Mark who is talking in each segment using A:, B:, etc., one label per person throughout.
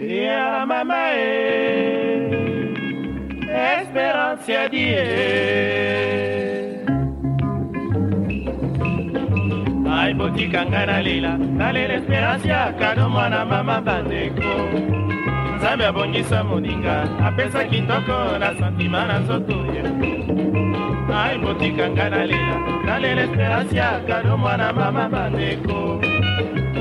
A: Niala mama e Esperanzia di e Dai botika ngana lela Nalela esperanzia kano mwana mama bandeko Nzambe abongisa moninga Apesa kitoko na santima na nzoto ye Ai botika ngana lela Nalela esperanzia kano mwana mama bandeko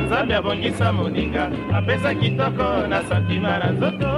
A: nzambe abongisa moninga apesa kitoko na santima na nzoto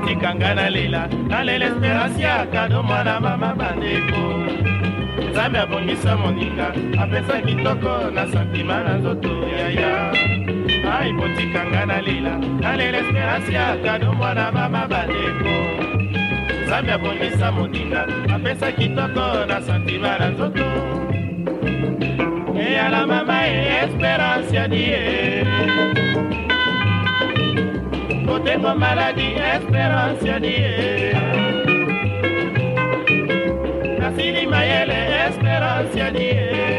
A: otika ngai na lela nalela esperansi ya kado mwana mama bandeko nzambe abongisa moninga apesa kitoko na santima na nzoto yaya ai botika ngai na lela nalela esperansi ya kado mwana mama bandeko nzambe abongisa moninga apesa kitoko na santima na nzoto eyala mama e esperansi ya die botengo maladi espérance yadi ye nasili mayele espérance yadi ye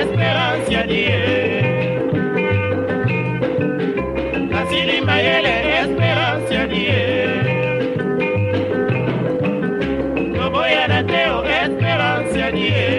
A: la esperancia die. La silimba la esperancia die. No voy a la teo, oh, esperancia die.